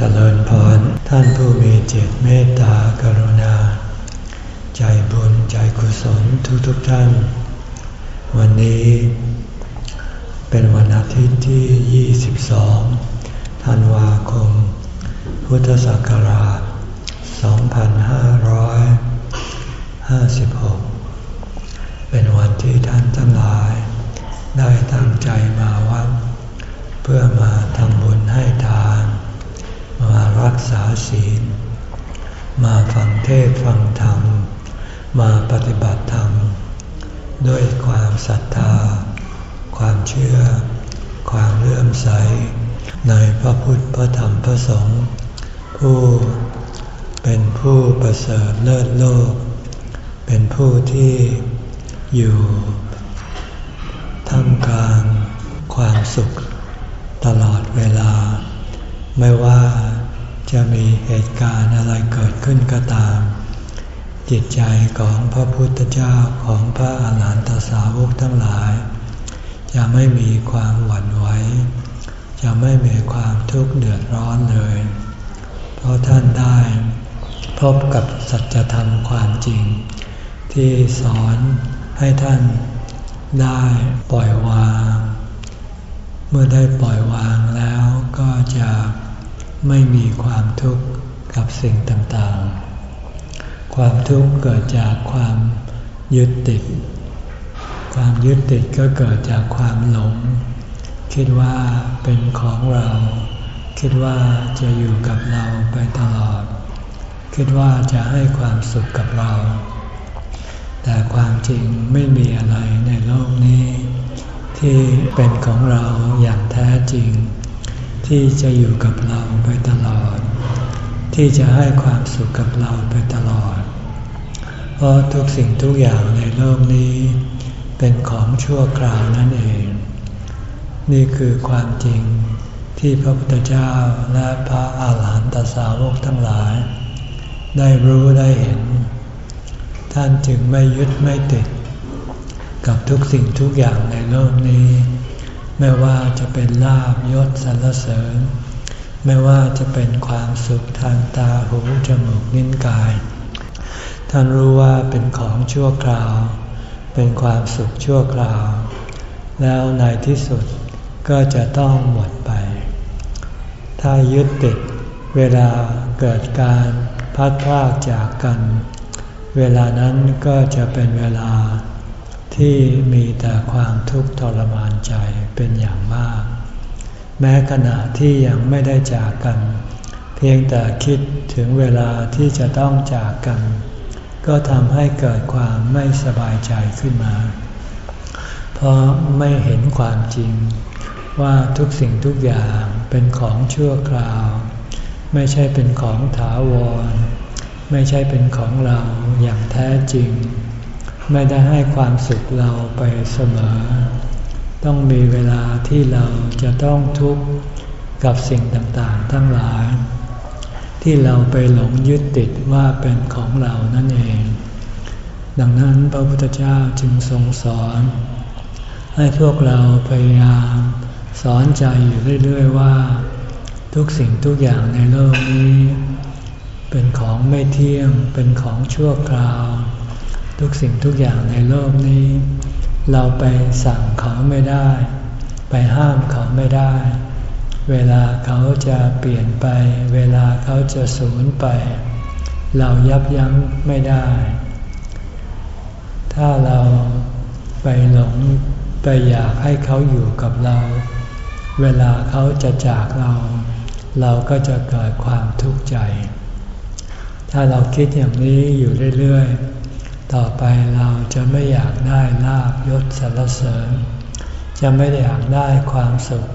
เจริญพรท่านผู้มีเจตเมตตากรุณา ใจบุญใจกุศลทุกทุกท่าน วันนี้ เป็นวันอาทิตย์ที่ 22 ธันวาคม พุทธศักราช 2556 เป็นวันที่ท่านทั้งหลาย ได้ตั้งใจมาวัด เพื่อมาทำบุญให้ทาน มารักษาศีล มาฟังเทศฟังธรรม มาปฏิบัติธรรม ด้วยความศรัทธา ความเชื่อ ความเลื่อมใส ในพระพุทธพระธรรมพระสงฆ์ผู้เป็นผู้ประเสริฐเลิศโลก เป็นผู้ที่อยู่ท่ามกลางความสุขตลอดเวลา ไม่ว่า จะมีเหตุการณ์อะไรเกิดขึ้นก็ตาม จิตใจของพระพุทธเจ้าของพระอาหารหันตสาวกทั้งหลาย จะไม่มีความหวั่นไหวจะไม่มีความทุกข์เดือดร้อนเลย เพราะท่านได้พบกับสัจธรรมความจริง ที่สอนให้ท่านได้ปล่อยวาง เมื่อได้ปล่อยวางแล้วก็จะ ไม่มีความทุกข์กับสิ่งต่างๆ ความทุกข์เกิดจากความยึดติด ความยึดติดก็เกิดจากความหลง คิดว่าเป็นของเรา คิดว่าจะอยู่กับเราไปตลอด คิดว่าจะให้ความสุขกับเรา แต่ความจริงไม่มีอะไรในโลกนี้ ที่เป็นของเราอย่างแท้จริง ที่จะอยู่กับเราไปตลอด ที่จะให้ความสุขกับเราไปตลอด เพราะทุกสิ่งทุกอย่างในโลกนี้ เป็นของชั่วคราวนั่นเอง นี่คือความจริงที่พระพุทธเจ้าและพระอาหารหันตสาวกทั้งหลาย ได้รู้ได้เห็น ท่านจึงไม่ยึดไม่ติด กับทุกสิ่งทุกอย่างในโลกนี้ ไม่ว่าจะเป็นลาบยศสรรเสริญ ไม่ว่าจะเป็นความสุขทางตาหูจมูกนิ้นกาย ท่านรู้ว่าเป็นของชั่วคราว เป็นความสุขชั่วคราว แล้วในที่สุดก็จะต้องหมดไป ถ้ายึดติดเวลาเกิดการพัดพลากจากกัน เวลานั้นก็จะเป็นเวลา ที่มีแต่ความทุกข์ทรมานใจเป็นอย่างมาก แม้ขณะที่ยังไม่ได้จากกัน เพียงแต่คิดถึงเวลาที่จะต้องจากกัน ก็ทำให้เกิดความไม่สบายใจขึ้นมา เพราะไม่เห็นความจริง ว่าทุกสิ่งทุกอย่างเป็นของชั่วคราว ไม่ใช่เป็นของถาวร ไม่ใช่เป็นของเราอย่างแท้จริง ไม่ได้ให้ความสุขเราไปเสมอ ต้องมีเวลาที่เราจะต้องทุกข์กับสิ่งต่างๆ ทั้งหลาย ที่เราไปหลงยึดติดว่าเป็นของเรานั่นเอง ดังนั้นพระพุทธเจ้าจึงทรงสอน ให้พวกเราพยายาม สอนใจอยู่เรื่อยๆว่า ทุกสิ่งทุกอย่างในโลกนี้ เป็นของไม่เที่ยงเป็นของชั่วคราว ทุกสิ่งทุกอย่างในโลกนี้ เราไปสั่งเขาไม่ได้ ไปห้ามเขาไม่ได้ เวลาเขาจะเปลี่ยนไป เวลาเขาจะสูญไป เรายับยั้งไม่ได้ ถ้าเราไปหลงไปอยากให้เขาอยู่กับเรา เวลาเขาจะจากเรา เราก็จะเกิดความทุกข์ใจ ถ้าเราคิดอย่างนี้อยู่เรื่อยๆ ต่อไปเราจะไม่อยากได้ลาบยศสรรเสริญ จะไม่อยากได้ความสุข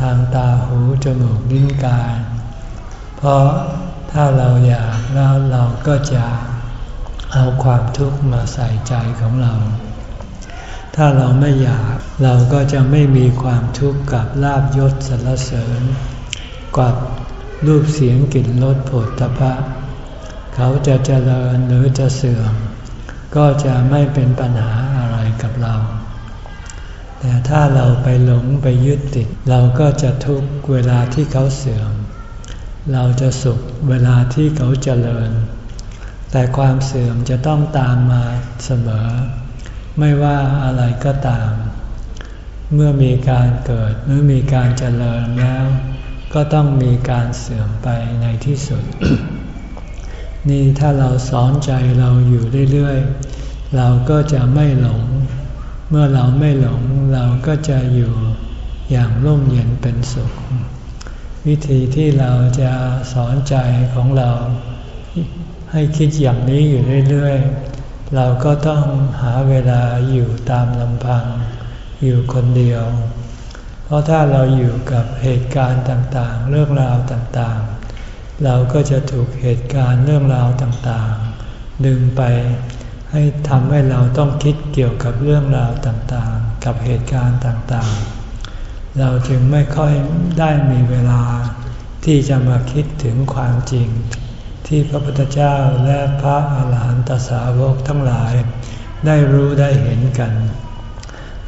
ทางตาหูจมูกลิ้นกาย เพราะถ้าเราอยากแล้วเราก็จะเอาความทุกข์มาใส่ใจของเรา ถ้าเราไม่อยากเราก็จะไม่มีความทุกข์กับลาบยศสรรเสริญ กับรูปเสียงกลิ่นรสผลตภะเขาจะเจริญหรือจะเสื่อม ก็จะไม่เป็นปัญหาอะไรกับเรา แต่ถ้าเราไปหลงไปยึดติด เราก็จะทุกเวลาที่เขาเสื่อม เราจะสุขเวลาที่เขาเจริญ แต่ความเสื่อมจะต้องตามมาเสมอ ไม่ว่าอะไรก็ตาม เมื่อมีการเกิดเมื่อมีการเจริญแล้ว ก็ต้องมีการเสื่อมไปในที่สุด นี่ถ้าเราสอนใจเราอยู่เรื่อยๆ เราก็จะไม่หลง เมื่อเราไม่หลงเราก็จะอยู่อย่างร่มเย็นเป็นสุข วิธีที่เราจะสอนใจของเรา ให้คิดอย่างนี้อยู่เรื่อยๆ เราก็ต้องหาเวลาอยู่ตามลำพัง อยู่คนเดียว เพราะถ้าเราอยู่กับเหตุการณ์ต่างๆ เรื่องราวต่างๆ เราก็จะถูกเหตุการณ์เรื่องราวต่างๆ ดึงไปให้ทำให้เราต้องคิดเกี่ยวกับเรื่องราวต่างๆ กับเหตุการณ์ต่างๆ เราจึงไม่ค่อยได้มีเวลาที่จะมาคิดถึงความจริง ที่พระพุทธเจ้าและพระอาหารหันตสาวกทั้งหลาย ได้รู้ได้เห็นกัน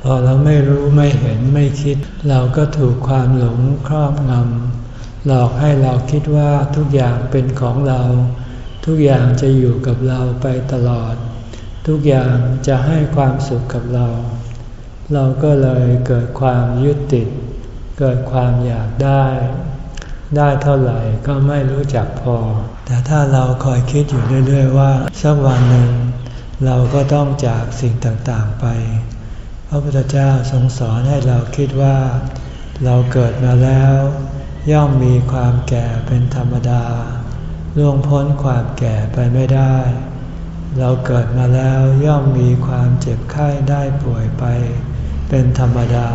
พอเราไม่รู้ไม่เห็นไม่คิด เราก็ถูกความหลงครอบงำ หลอกให้เราคิดว่าทุกอย่างเป็นของเรา ทุกอย่างจะอยู่กับเราไปตลอด ทุกอย่างจะให้ความสุขกับเรา เราก็เลยเกิดความยึดติด เกิดความอยากได้ ได้เท่าไหร่ก็ไม่รู้จักพอ แต่ถ้าเราคอยคิดอยู่เรื่อย ๆ ว่าสักวันหนึ่งเราก็ต้องจากสิ่งต่างๆไป พระพุทธเจ้าทรงสอนให้เราคิดว่า เราเกิดมาแล้ว ย่อมมีความแก่เป็นธรรมดา ล่วงพ้นความแก่ไปไม่ได้ เราเกิดมาแล้วย่อมมีความเจ็บไข้ได้ป่วยไป เป็นธรรมดา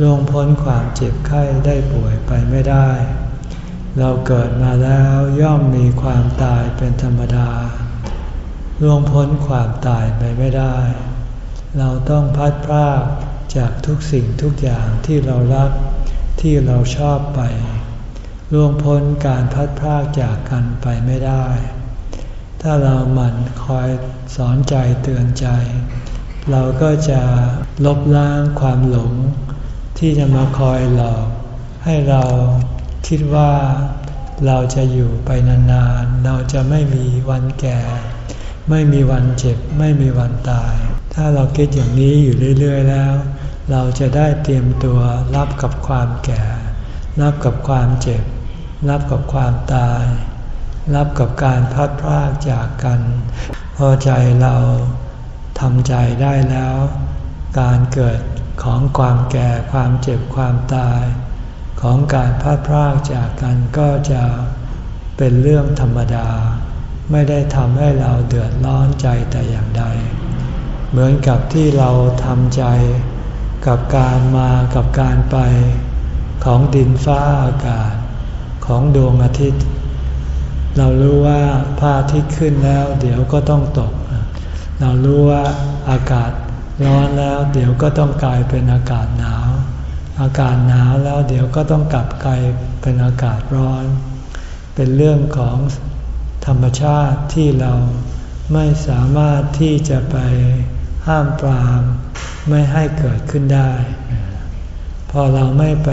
ล่วงพ้นความเจ็บไข้ได้ป่วยไปไม่ได้ เราเกิดมาแล้วย่อมมีความตายเป็นธรรมดา ล่วงพ้นความตายไปไม่ได้ เราต้องพัดพรากจากทุกสิ่งทุกอย่างที่เรารัก ที่เราชอบไป ล่วงพ้นการพัดพรากจากกันไปไม่ได้ ถ้าเราหมั่นคอยสอนใจเตือนใจ เราก็จะลบล้างความหลง ที่จะมาคอยหลอกให้เราคิดว่าเราจะอยู่ไปนานๆ เราจะไม่มีวันแก่ ไม่มีวันเจ็บ ไม่มีวันตาย ถ้าเราคิดอย่างนี้อยู่เรื่อย ๆ แล้ว เราจะได้เตรียมตัวรับกับความแก่ รับกับความเจ็บ รับกับความตาย รับกับการพัดพรากจากกัน พอใจเราทำใจได้แล้ว การเกิดของความแก่ความเจ็บความตาย ของการพัดพรากจากกันก็จะเป็นเรื่องธรรมดา ไม่ได้ทำให้เราเดือดร้อนใจแต่อย่างใด เหมือนกับที่เราทำใจ กับการมากับการไปของดินฟ้าอากาศของดวงอาทิตย์ เรารู้ว่าพระอาทิตย์ขึ้นแล้ว เดี๋ยวก็ต้องตก เรารู้ว่าอากาศร้อนแล้ว เดี๋ยวก็ต้องกลายเป็นอากาศหนาว อากาศหนาวแล้วเดี๋ยวก็ต้องกลับกลายเป็นอากาศร้อน เป็นเรื่องของธรรมชาติที่เราไม่สามารถที่จะไป ห้ามปรามไม่ให้เกิดขึ้นได้ พอเราไม่ไป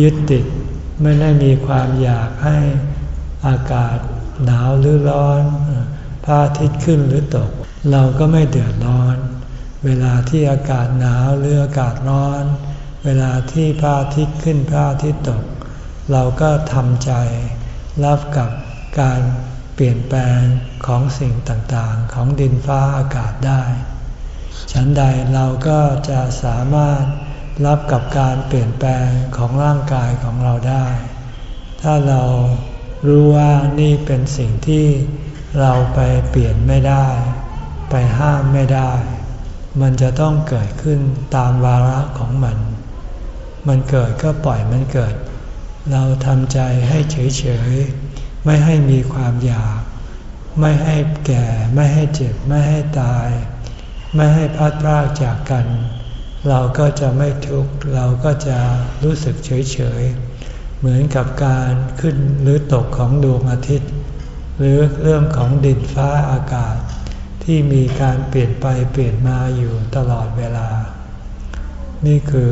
ยึดติด ไม่ได้มีความอยากให้อากาศหนาวหรือร้อนพระอาทิตย์ขึ้นหรือตก เราก็ไม่เดือดร้อน เวลาที่อากาศหนาวหรืออากาศร้อน เวลาที่พระอาทิตย์ขึ้นพระอาทิตย์ตก เราก็ทำใจ รับกับการเปลี่ยนแปลงของสิ่งต่างๆ ของดินฟ้าอากาศได้ ฉันใดเราก็จะสามารถรับกับการเปลี่ยนแปลงของร่างกายของเราได้ ถ้าเรารู้ว่านี่เป็นสิ่งที่เราไปเปลี่ยนไม่ได้ ไปห้ามไม่ได้ มันจะต้องเกิดขึ้นตามวาระของมัน มันเกิดก็ปล่อยมันเกิด เราทำใจให้เฉยๆ ไม่ให้มีความอยาก ไม่ให้แก่ ไม่ให้เจ็บ ไม่ให้ตาย ไม่ให้พัดพรากจากกัน เราก็จะไม่ทุกข์เราก็จะรู้สึกเฉยๆเหมือนกับการขึ้นหรือตกของดวงอาทิตย์ หรือเรื่องของดินฟ้าอากาศ ที่มีการเปลี่ยนไปเปลี่ยนมาอยู่ตลอดเวลา นี่คือ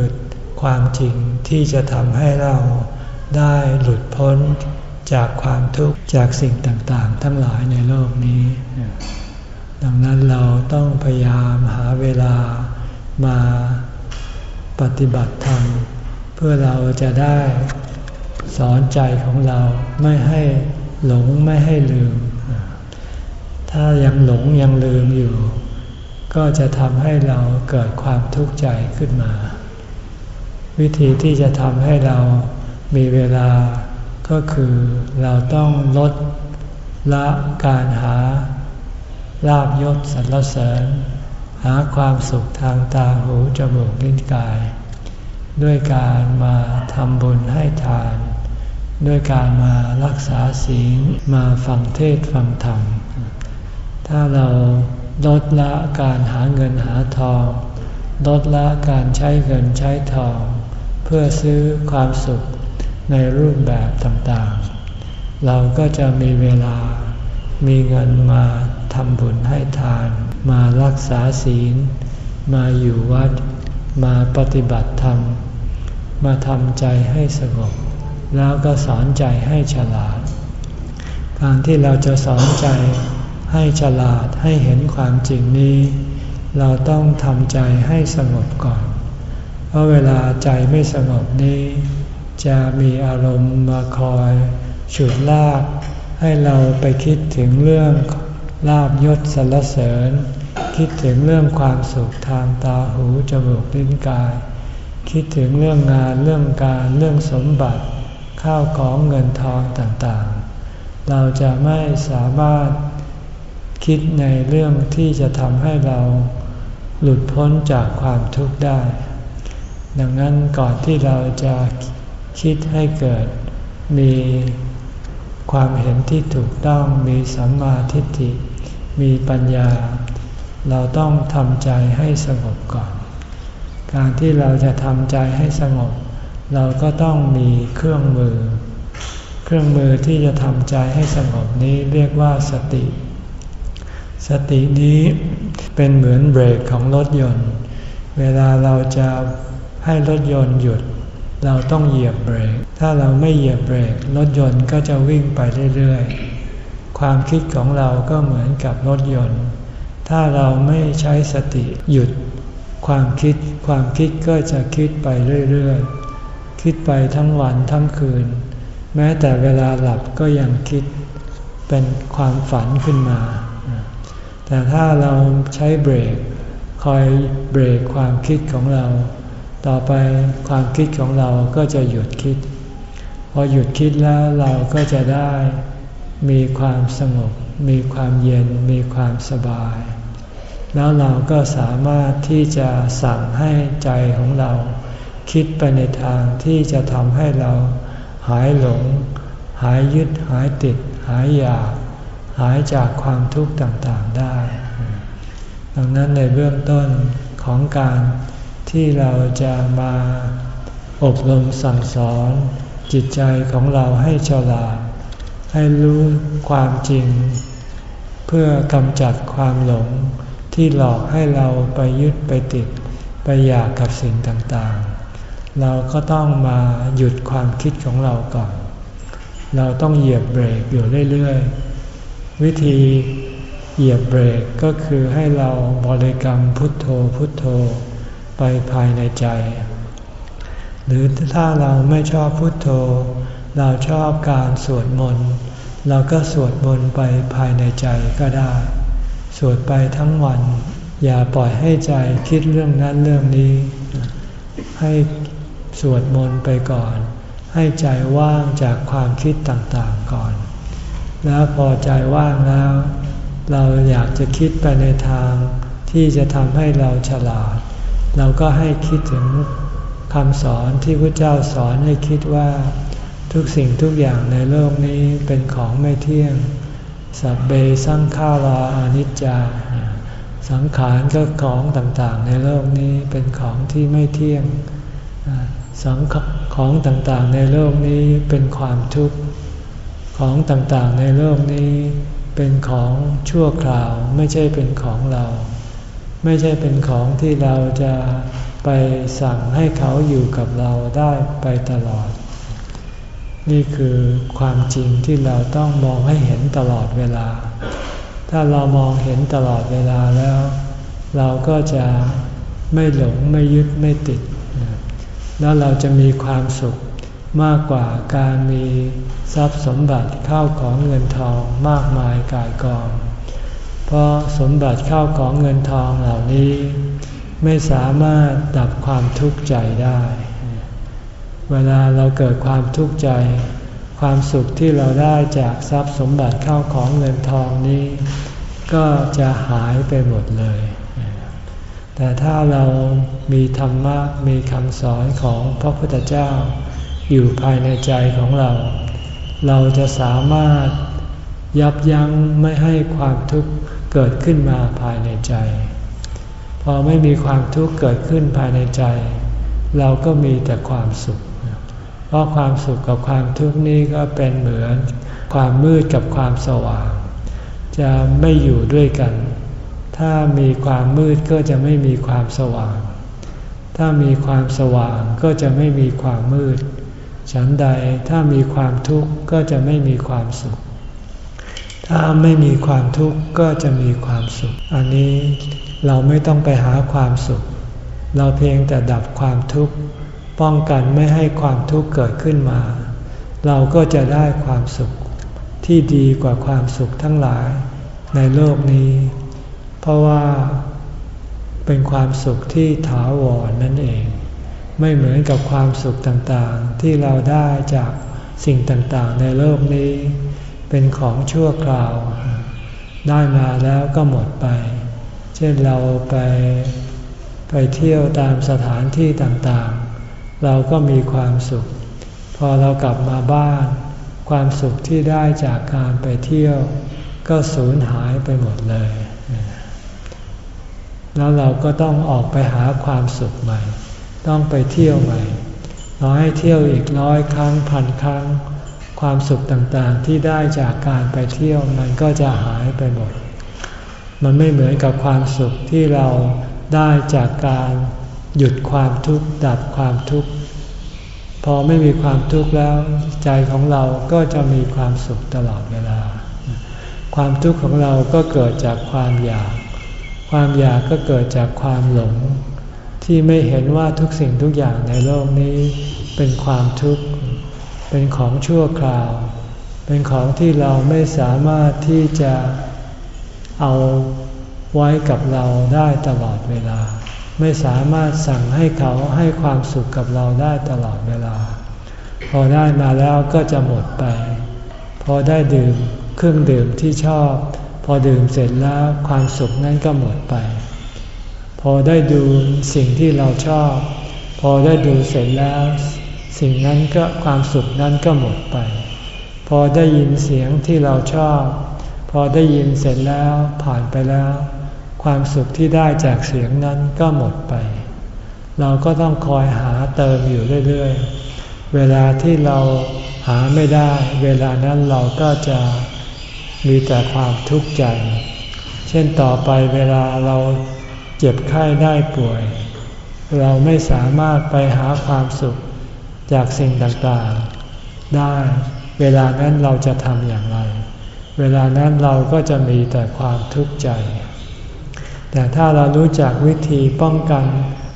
ความจริงที่จะทำให้เราได้หลุดพ้นจากความทุกข์จากสิ่งต่างๆ ทั้งหลายในโลกนี้ ดังนั้นเราต้องพยายามหาเวลามาปฏิบัติธรรม เพื่อเราจะได้สอนใจของเราไม่ให้หลงไม่ให้ลืม ถ้ายังหลงยังลืมอยู่ ก็จะทำให้เราเกิดความทุกข์ใจขึ้นมา วิธีที่จะทำให้เรามีเวลาก็คือเราต้องลดละการหา ลาบยศสรรเสริญ หาความสุขทางตาหูจมูกลิ้นกาย ด้วยการมาทำบุญให้ทาน ด้วยการมารักษาศีลมาฟังเทศฟังธรรม ถ้าเราลดละการหาเงินหาทอง ลดละการใช้เงินใช้ทอง เพื่อซื้อความสุขในรูปแบบต่างๆ เราก็จะมีเวลามีเงินมา ทำบุญให้ทาน มารักษาศีล มาอยู่วัด มาปฏิบัติธรรม มาทำใจให้สงบ แล้วก็สอนใจให้ฉลาด การที่เราจะสอนใจให้ฉลาดให้เห็นความจริงนี้ เราต้องทำใจให้สงบก่อน เพราะเวลาใจไม่สงบนี้ จะมีอารมณ์มาคอยฉุดลากให้เราไปคิดถึงเรื่อง ลาบยศสรรเสริญ คิดถึงเรื่องความสุขทางตาหูจมูกลิ้นกาย คิดถึงเรื่องงานเรื่องการเรื่องสมบัติ ข้าวของเงินทองต่างๆ เราจะไม่สามารถคิดในเรื่องที่จะทำให้เราหลุดพ้นจากความทุกข์ได้ ดังนั้นก่อนที่เราจะคิดให้เกิดมีความเห็นที่ถูกต้องมีสัมมาทิฏฐิ มีปัญญา เราต้องทำใจให้สงบก่อน การที่เราจะทำใจให้สงบ เราก็ต้องมีเครื่องมือ เครื่องมือที่จะทำใจให้สงบนี้เรียกว่าสติ สตินี้เป็นเหมือนเบรกของรถยนต์ เวลาเราจะให้รถยนต์หยุด เราต้องเหยียบเบรก ถ้าเราไม่เหยียบเบรกรถยนต์ก็จะวิ่งไปเรื่อยๆ ความคิดของเราก็เหมือนกับรถยนต์ ถ้าเราไม่ใช้สติหยุด ความคิดความคิดก็จะคิดไปเรื่อยๆ คิดไปทั้งวันทั้งคืน แม้แต่เวลาหลับก็ยังคิดเป็นความฝันขึ้นมา แต่ถ้าเราใช้เบรกคอยเบรกความคิดของเรา ต่อไปความคิดของเราก็จะหยุดคิด พอหยุดคิดแล้วเราก็จะได้ มีความสงบ มีความเย็น มีความสบาย แล้วเราก็สามารถที่จะสั่งให้ใจของเรา คิดไปในทางที่จะทำให้เราหายหลง หายยึด หายติด หายอยาก หายจากความทุกข์ต่างๆได้ ดังนั้นในเบื้องต้นของการที่เราจะมาอบรมสั่งสอนจิตใจของเราให้ฉลาด ให้รู้ความจริง เพื่อกำจัดความหลงที่หลอกให้เราไปยึดไปติด ไปอยากกับสิ่งต่างๆ เราก็ต้องมาหยุดความคิดของเราก่อน เราต้องเหยียบเบรกอยู่เรื่อยๆ วิธีเหยียบเบรกก็คือให้เราบริกรรมพุทโธพุทโธไปภายในใจ หรือถ้าเราไม่ชอบพุทโธ เราชอบการสวดมนต์เราก็สวดมนต์ไปภายในใจก็ได้ สวดไปทั้งวัน อย่าปล่อยให้ใจคิดเรื่องนั้นเรื่องนี้ ให้สวดมนต์ไปก่อน ให้ใจว่างจากความคิดต่างๆก่อน แล้วพอใจว่างแล้ว เราอยากจะคิดไปในทางที่จะทำให้เราฉลาด เราก็ให้คิดถึงคำสอนที่พระเจ้าสอนให้คิดว่า ทุกสิ่งทุกอย่างในโลกนี้เป็นของไม่เที่ยง สัพเบสังขาราอนิจจา สังขารก็ของต่างๆ ในโลกนี้เป็นของที่ไม่เที่ยง สังของต่างๆ ในโลกนี้เป็นความทุกข์ ของต่างๆ ในโลกนี้เป็นของชั่วคราวไม่ใช่เป็นของเรา ไม่ใช่เป็นของที่เราจะไปสั่งให้เขาอยู่กับเราได้ไปตลอด นี่คือความจริงที่เราต้องมองให้เห็นตลอดเวลา ถ้าเรามองเห็นตลอดเวลาแล้ว เราก็จะไม่หลงไม่ยึดไม่ติด แล้วเราจะมีความสุขมากกว่าการมีทรัพย์สมบัติเข้าของเงินทองมากมายกายกอง เพราะสมบัติเข้าของเงินทองเหล่านี้ ไม่สามารถดับความทุกข์ใจได้ เวลาเราเกิดความทุกข์ใจ ความสุขที่เราได้จากทรัพย์สมบัติเข้าของเงินทองนี้ ก็จะหายไปหมดเลย แต่ถ้าเรามีธรรมะมีคำสอนของพระพุทธเจ้า อยู่ภายในใจของเรา เราจะสามารถยับยั้งไม่ให้ความทุกข์เกิดขึ้นมาภายในใจ พอไม่มีความทุกข์เกิดขึ้นภายในใจ เราก็มีแต่ความสุข ราะความสุขกับความทุกข์นี้ก็เป็นเหมือนความมืดกับความสว่าง จะไม่อยู่ด้วยกัน ถ้ามีความมืดก็จะไม่มีความสว่าง ถ้ามีความสว่างก็จะไม่มีความมืด ฉันใดถ้ามีความทุกข์ก็จะไม่มีความสุข ถ้าไม่มีความทุกข์ก็จะมีความสุข อันนี้เราไม่ต้องไปหาความสุข เราเพียงแต่ดับความทุกข์ ป้องกันไม่ให้ความทุกข์เกิดขึ้นมา เราก็จะได้ความสุขที่ดีกว่าความสุขทั้งหลายในโลกนี้ เพราะว่าเป็นความสุขที่ถาวรนนั่นเอง ไม่เหมือนกับความสุขต่างๆ ที่เราได้จากสิ่งต่างๆ ในโลกนี้ เป็นของชั่วคราว ได้มาแล้วก็หมดไป เช่นเราไปไปเที่ยวตามสถานที่ต่างๆ เราก็มีความสุข พอเรากลับมาบ้าน ความสุขที่ได้จากการไปเที่ยว ก็สูญหายไปหมดเลย แล้วเราก็ต้องออกไปหาความสุขใหม่ ต้องไปเที่ยวใหม่เราให้เที่ยวอีกร้อยครั้งพันครั้ง ความสุขต่างๆที่ได้จากการไปเที่ยวมันก็จะหายไปหมด มันไม่เหมือนกับความสุขที่เราได้จากการ หยุดความทุกข์ดับความทุกข์พอไม่มีความทุกข์แล้ว ใจของเราก็จะมีความสุขตลอดเวลา ความทุกข์ของเราก็เกิดจากความอยาก ความอยากก็เกิดจากความหลง ที่ไม่เห็นว่าทุกสิ่งทุกอย่างในโลกนี้ เป็นความทุกข์ เป็นของชั่วคราว เป็นของที่เราไม่สามารถที่จะเอาไว้กับเราได้ตลอดเวลา ไม่สามารถสั่งให้เขาให้ความสุขกับเราได้ตลอดเวลา พอได้มาแล้วก็จะหมดไป พอได้ดื่มเครื่องดื่มที่ชอบ พอดื่มเสร็จแล้วความสุขนั้นก็หมดไป พอได้ดูสิ่งที่เราชอบ พอได้ดูเสร็จแล้ว สิ่งนั้นก็ความสุขนั้นก็หมดไป พอได้ยินเสียงที่เราชอบ พอได้ยินเสร็จแล้วผ่านไปแล้ว ความสุขที่ได้จากเสียงนั้นก็หมดไป เราก็ต้องคอยหาเติมอยู่เรื่อยๆ เวลาที่เราหาไม่ได้ เวลานั้นเราก็จะมีแต่ความทุกข์ใจ เช่นต่อไปเวลาเราเจ็บไข้ได้ป่วย เราไม่สามารถไปหาความสุขจากสิ่งต่างๆ ได้ เวลานั้นเราจะทำอย่างไร เวลานั้นเราก็จะมีแต่ความทุกข์ใจ แต่ถ้าเรารู้จักวิธีป้องกัน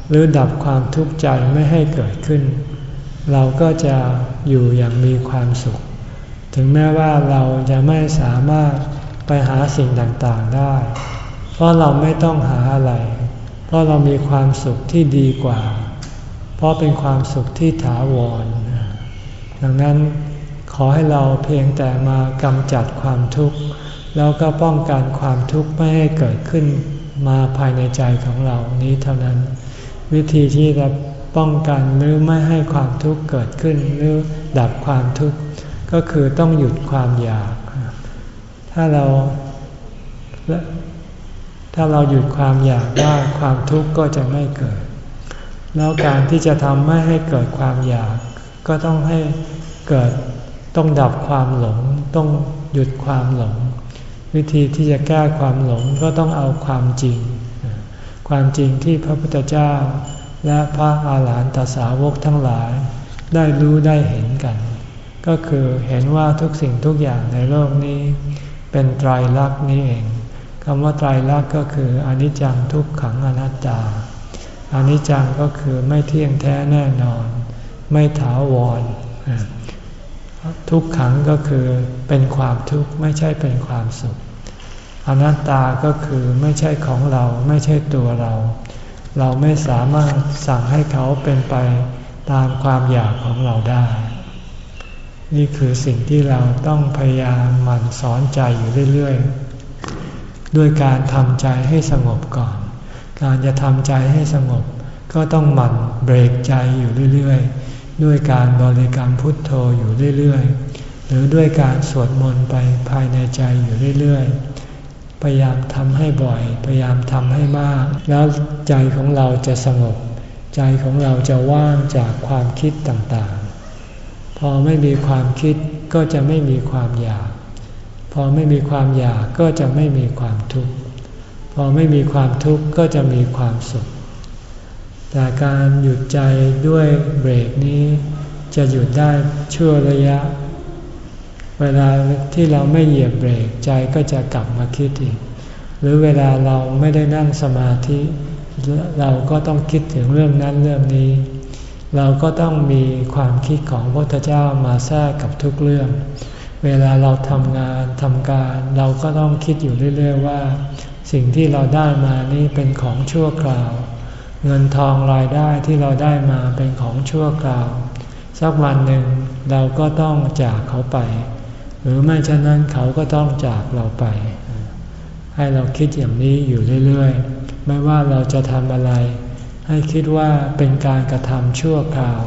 หรือดับความทุกข์ใจไม่ให้เกิดขึ้น เราก็จะอยู่อย่างมีความสุข ถึงแม้ว่าเราจะไม่สามารถไปหาสิ่งต่างๆได้ เพราะเราไม่ต้องหาอะไร เพราะเรามีความสุขที่ดีกว่า เพราะเป็นความสุขที่ถาวร ดังนั้นขอให้เราเพียงแต่มากำจัดความทุกข์ แล้วก็ป้องกันความทุกข์ไม่ให้เกิดขึ้น มาภายในใจของเรานี้เท่านั้น วิธีที่จะป้องกันหรือไม่ให้ความทุกข์เกิดขึ้นหรือดับความทุกข์ก็คือต้องหยุดความอยาก ถ้าเราถ้าเราหยุดความอยากได้ความทุกข์ก็จะไม่เกิด แล้วการที่จะทำไม่ให้เกิดความอยาก ก็ต้องให้เกิดต้องดับความหลง ต้องหยุดความหลง วิธีที่จะแก้ความหลงก็ต้องเอาความจริง ความจริงที่พระพุทธเจ้า และพระอาหารหันตสาวกทั้งหลาย ได้รู้ได้เห็นกันกก็คือเห็นว่าทุกสิ่งทุกอย่างในโลกนี้ เป็นไตรลักษณ์นี่เองคำว่าไตรลักษณ์ก็คืออนิจจังทุกขังอนัตตาอนิจจังก็คือไม่เที่ยงแท้แน่นอน ไม่ถาวร ทุกขังก็คือเป็นความทุกข์ไม่ใช่เป็นความสุข อนัตตาก็คือไม่ใช่ของเราไม่ใช่ตัวเรา เราไม่สามารถสั่งให้เขาเป็นไปตามความอยากของเราได้ นี่คือสิ่งที่เราต้องพยายามหมั่นสอนใจอยู่เรื่อยๆ ด้วยการทำใจให้สงบก่อน การจะทำใจให้สงบ ก็ต้องหมั่นเบรกใจอยู่เรื่อยๆ ด้วยการบริกรรมพุทโธอยู่เรื่อยๆ หรือด้วยการสวดมนต์ไปภายในใจอยู่เรื่อยๆ พยายามทำให้บ่อย พยายามทำให้มาก แล้วใจของเราจะสงบ ใจของเราจะว่างจากความคิดต่างๆ พอไม่มีความคิดก็จะไม่มีความอยาก พอไม่มีความอยากก็จะไม่มีความทุกข์ พอไม่มีความทุกข์ก็จะมีความสุข แต่การหยุดใจด้วยเบรกนี้ จะหยุดได้ชั่วระยะ เวลาที่เราไม่เหยียบเบรกใจก็จะกลับมาคิดอีก หรือเวลาเราไม่ได้นั่งสมาธิ เราก็ต้องคิดถึงเรื่องนั้นเรื่องนี้ เราก็ต้องมีความคิดของพระพุทธเจ้ามาแทรกกับทุกเรื่อง เวลาเราทำงานทำการ เราก็ต้องคิดอยู่เรื่อย ๆ ว่า สิ่งที่เราได้มานี่เป็นของชั่วคราว เงินทองรายได้ที่เราได้มาเป็นของชั่วคราว สักวันหนึ่งเราก็ต้องจากเขาไป รือไม่ฉะนั้นเขาก็ต้องจากเราไป ให้เราคิดอย่างนี้อยู่เรื่อยๆ ไม่ว่าเราจะทำอะไร ให้คิดว่าเป็นการกระทำชั่วคราว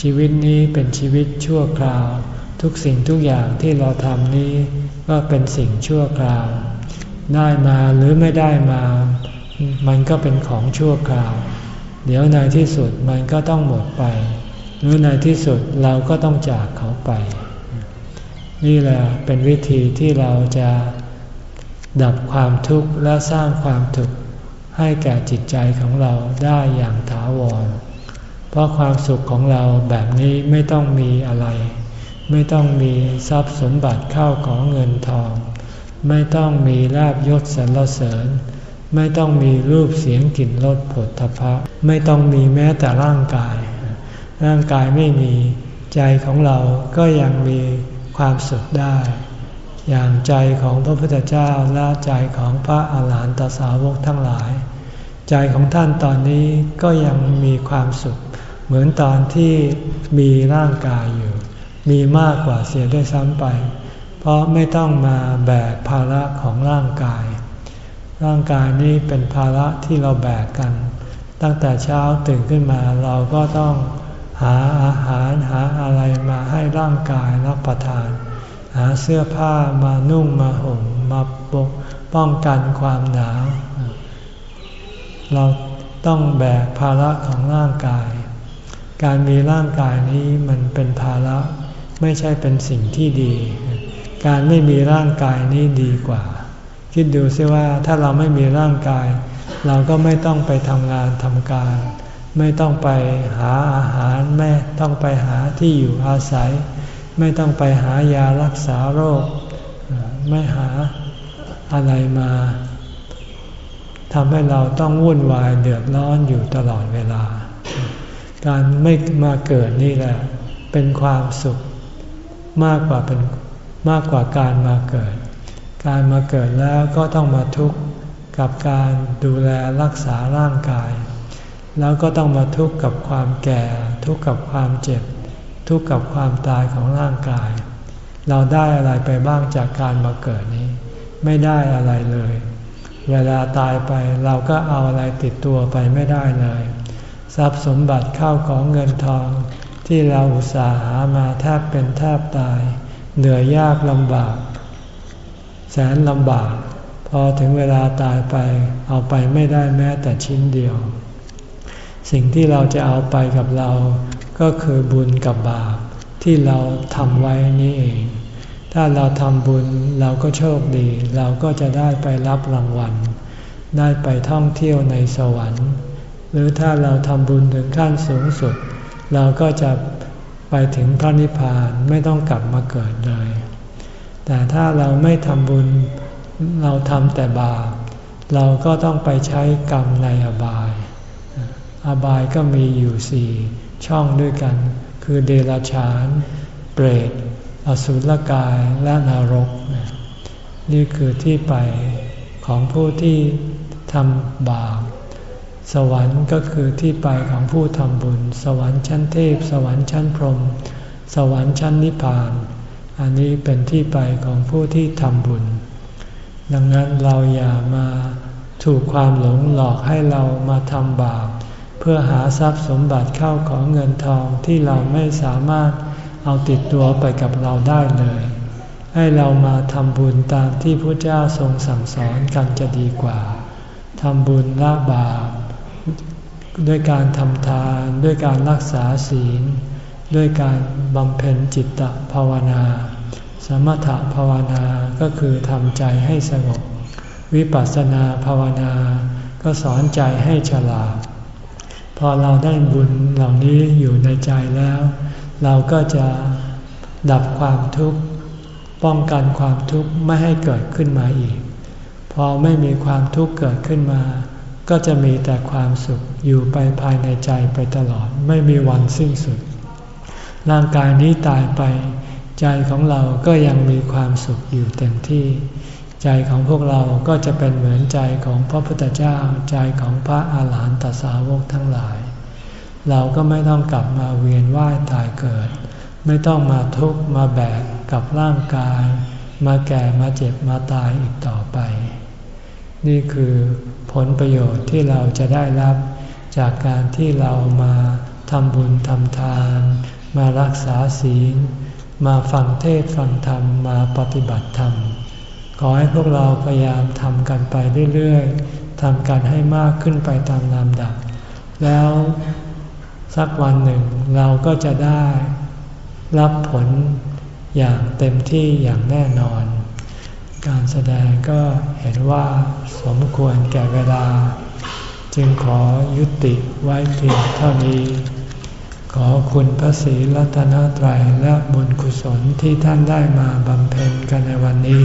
ชีวิตนี้เป็นชีวิตชั่วคราว ทุกสิ่งทุกอย่างที่เราทำนี้ก็เป็นสิ่งชั่วคราว ได้มาหรือไม่ได้มา มันก็เป็นของชั่วคราว เดี๋ยวในที่สุดมันก็ต้องหมดไป หรือในที่สุดเราก็ต้องจากเขาไป นี่แหละเป็นวิธีที่เราจะดับความทุกข์และสร้างความทุกข์ให้แก่จิตใจของเราได้อย่างถาวร เพราะความสุขของเราแบบนี้ไม่ต้องมีอะไร ไม่ต้องมีทรัพย์สมบัติเข้าของเงินทอง ไม่ต้องมีลาบยศสรรเสริญ ไม่ต้องมีรูปเสียงกลิ่นรสผลทพะ ไม่ต้องมีแม้แต่ร่างกาย ร่างกายไม่มีใจของเราก็ยังมี ความสุขได้ อย่างใจของพระพุทธเจ้าและใจของพระอาหารหันตสาวกทั้งหลาย ใจของท่านตอนนี้ก็ยังมีความสุข เหมือนตอนที่มีร่างกายอยู่ มีมากกว่าเสียด้วยซ้ำไป เพราะไม่ต้องมาแบกภาระของร่างกาย ร่างกายนี้เป็นภาระที่เราแบกกัน ตั้งแต่เช้าตื่นขึ้นมาเราก็ต้อง หาอาหารหาอะไรมาให้ร่างกายรับประทาน หาเสื้อผ้ามานุ่งมาห่มมาปกป้องกันความหนาว เราต้องแบกภาระของร่างกาย การมีร่างกายนี้มันเป็นภาระไม่ใช่เป็นสิ่งที่ดี การไม่มีร่างกายนี้ดีกว่า คิดดูซิว่าถ้าเราไม่มีร่างกาย เราก็ไม่ต้องไปทำงานทำการ ไม่ต้องไปหาอาหารไม่ต้องไปหาที่อยู่อาศัย ไม่ต้องไปหายารักษาโรค ไม่หาอะไรมาทำให้เราต้องวุ่นวายเดือดร้อนอยู่ตลอดเวลา การไม่มาเกิดนี่แหละ เป็นความสุขมากกว่าเป็นมากกว่าการมาเกิด การมาเกิดแล้วก็ต้องมาทุกข์กับการดูแลรักษาร่างกาย แล้วก็ต้องมาทุกข์กับความแก่ ทุกข์กับความเจ็บ ทุกข์กับความตายของร่างกาย เราได้อะไรไปบ้างจากการมาเกิดนี้ ไม่ได้อะไรเลย เวลาตายไปเราก็เอาอะไรติดตัวไปไม่ได้เลย ทรัพย์สมบัติเข้าของเงินทอง ที่เราอุตส่าห์หามาแทบเป็นแทบตาย เหนื่อยยากลำบาก แสนลำบาก พอถึงเวลาตายไปเอาไปไม่ได้แม้แต่ชิ้นเดียว สิ่งที่เราจะเอาไปกับเรา ก็คือบุญกับบาปที่เราทำไว้นี่เอง ถ้าเราทำบุญเราก็โชคดี เราก็จะได้ไปรับรางวัล ได้ไปท่องเที่ยวในสวรรค์ หรือถ้าเราทำบุญถึงขั้นสูงสุด เราก็จะไปถึงพระนิพพานไม่ต้องกลับมาเกิดเลย แต่ถ้าเราไม่ทำบุญเราทำแต่บาปเราก็ต้องไปใช้กรรมในอบาย อบายก็มีอยู่สี่ช่องด้วยกัน คือเดรัจฉาน เปรต อสุรกาย และนรก นี่คือที่ไปของผู้ที่ทำบาป สวรรค์ก็คือที่ไปของผู้ทำบุญ สวรรค์ชั้นเทพ สวรรค์ชั้นพรหม สวรรค์ชั้นนิพพาน อันนี้เป็นที่ไปของผู้ที่ทำบุญ ดังนั้นเราอย่ามาถูกความหลงหลอกให้เรามาทำบาป เพื่อหาทรัพย์สมบัติเข้าของเงินทองที่เราไม่สามารถเอาติดตัวไปกับเราได้เลย ให้เรามาทำบุญตามที่พระเจ้าทรงสั่งสอนกันจะดีกว่าทำบุญละบาปด้วยการทำทานด้วยการรักษาศีล ด้วยการบำเพ็ญจิตตภาวนา สมถภาวนาก็คือทำใจให้สงบ วิปัสสนาภาวนาก็สอนใจให้ฉลาด พอเราได้บุญเหล่านี้อยู่ในใจแล้ว เราก็จะดับความทุกข์ ป้องกันความทุกข์ไม่ให้เกิดขึ้นมาอีก พอไม่มีความทุกข์เกิดขึ้นมา ก็จะมีแต่ความสุขอยู่ไปภายในใจไปตลอด ไม่มีวันสิ้นสุด ร่างกายนี้ตายไป ใจของเราก็ยังมีความสุขอยู่เต็มที่ ใจของพวกเราก็จะเป็นเหมือนใจของพระพุทธเจ้าใจของพระอาหารหันตสาวกทั้งหลาย เราก็ไม่ต้องกลับมาเวียนว่ายตายเกิด ไม่ต้องมาทุกข์มาแบกกับร่างกาย มาแก่มาเจ็บมาตายอีกต่อไป นี่คือผลประโยชน์ที่เราจะได้รับ จากการที่เรามาทำบุญทำทาน มารักษาศีล มาฟังเทศฟังธรรมมาปฏิบัติธรรม ขอให้พวกเราพยายามทำกันไปเรื่อยๆทำกันให้มากขึ้นไปตามลำดับ แล้วสักวันหนึ่งเราก็จะได้รับผลอย่างเต็มที่อย่างแน่นอน การแสดงก็เห็นว่าสมควรแก่เวลา จึงขอยุติไว้เพียงเท่านี้ ขอคุณพระศรีรัตนตรัยและบุญกุศลที่ท่านได้มาบำเพ็ญกันในวันนี้